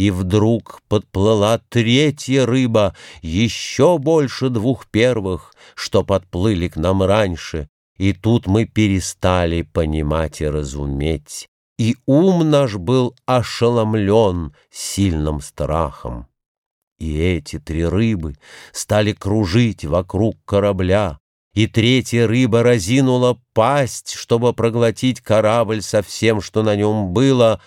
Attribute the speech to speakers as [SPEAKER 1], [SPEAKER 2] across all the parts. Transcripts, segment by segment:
[SPEAKER 1] И вдруг подплыла третья рыба, еще больше двух первых, что подплыли к нам раньше, и тут мы перестали понимать и разуметь, и ум наш был ошеломлен сильным страхом. И эти три рыбы стали кружить вокруг корабля, и третья рыба разинула пасть, чтобы проглотить корабль со всем, что на нем было.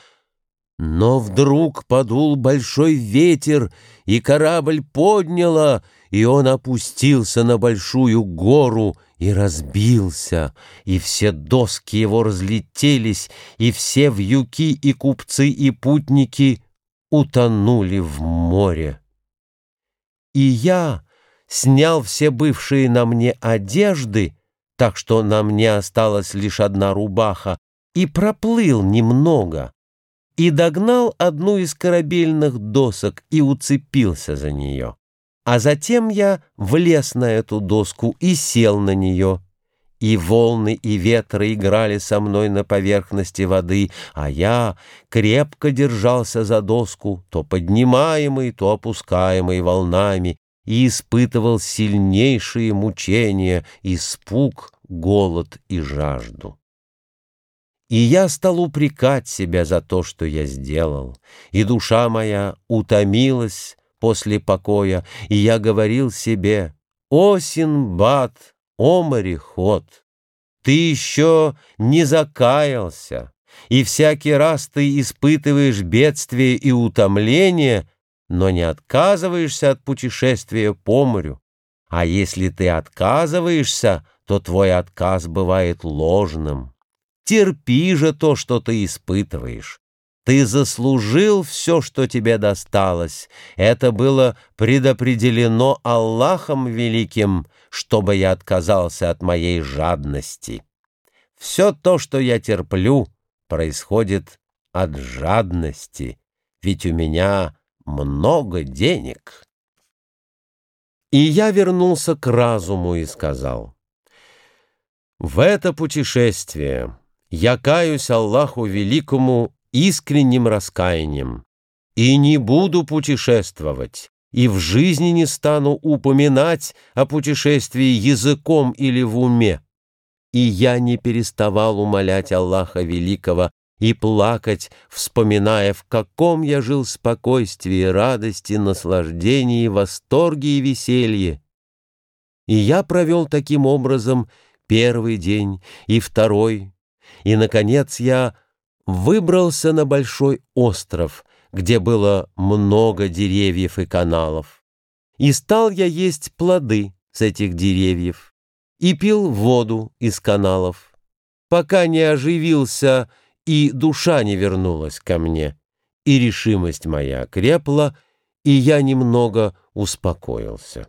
[SPEAKER 1] Но вдруг подул большой ветер, и корабль подняло, и он опустился на большую гору и разбился, и все доски его разлетелись, и все вьюки и купцы и путники утонули в море. И я снял все бывшие на мне одежды, так что на мне осталась лишь одна рубаха, и проплыл немного, и догнал одну из корабельных досок и уцепился за нее. А затем я влез на эту доску и сел на нее. И волны и ветры играли со мной на поверхности воды, а я крепко держался за доску, то поднимаемый, то опускаемый волнами, и испытывал сильнейшие мучения, испуг, голод и жажду. И я стал упрекать себя за то, что я сделал, и душа моя утомилась после покоя, и я говорил себе, «О, Синбад, о, мореход, ты еще не закаялся, и всякий раз ты испытываешь бедствие и утомление, но не отказываешься от путешествия по морю. А если ты отказываешься, то твой отказ бывает ложным. Терпи же то, что ты испытываешь. Ты заслужил все, что тебе досталось. Это было предопределено Аллахом Великим, чтобы я отказался от моей жадности. Все то, что я терплю, происходит от жадности, ведь у меня много денег. И я вернулся к разуму и сказал, «В это путешествие я каюсь Аллаху Великому искренним раскаянием и не буду путешествовать, и в жизни не стану упоминать о путешествии языком или в уме. И я не переставал умолять Аллаха Великого и плакать, вспоминая, в каком я жил спокойствии, радости, наслаждении, восторге и веселье. И я провел таким образом первый день и второй, и, наконец, я выбрался на большой остров, где было много деревьев и каналов. И стал я есть плоды с этих деревьев и пил воду из каналов, пока не оживился и душа не вернулась ко мне, и решимость моя крепла, и я немного успокоился.